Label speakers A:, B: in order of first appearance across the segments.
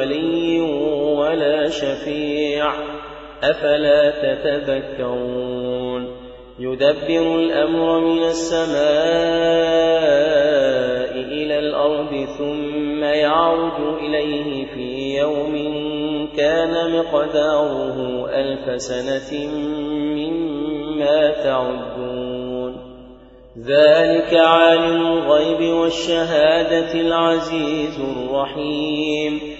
A: ولي ولا شفيع أفلا تتذكرون يدبر الأمر من السماء إلى الأرض ثم يعرج إليه في يوم كان مقداره ألف سنة مما تعدون. ذلك عالم الغيب والشهادة العزيز الرحيم.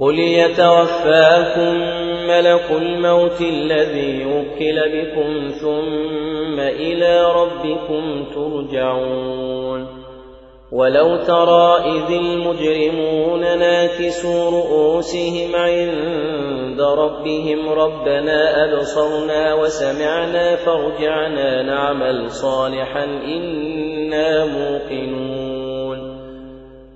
A: قل يتوفاكم ملك الموت الذي وكل بكم ثم إلى ربكم ترجعون ولو ترى إذ المجرمون ناكسوا رؤوسهم عند ربهم ربنا أبصرنا وسمعنا فارجعنا نعمل صالحا إنا موقنون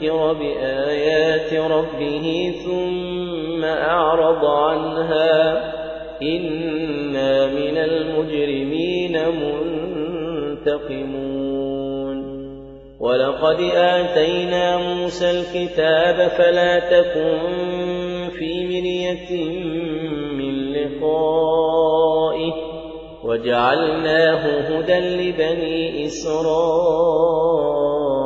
A: ذكر بآيات ربه ثم أعرض عنها. إنا من المجرمين منتقمون. ولقد آتينا موسى الكتاب فلا تكن في مرية من لقائه. وجعلناه هدى لبني إسرائيل.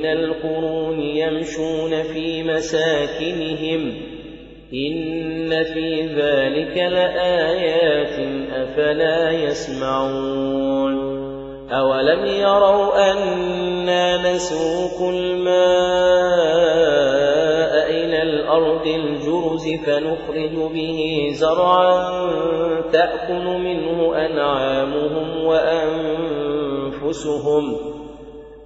A: من القرون يمشون في مساكنهم إن في ذلك لآيات أفلا يسمعون أولم يروا أنا نسوق الماء إلى الأرض الجرز فنخرج به زرعا تأكل منه أنعامهم وأنفسهم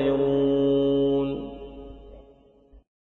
A: منتظرون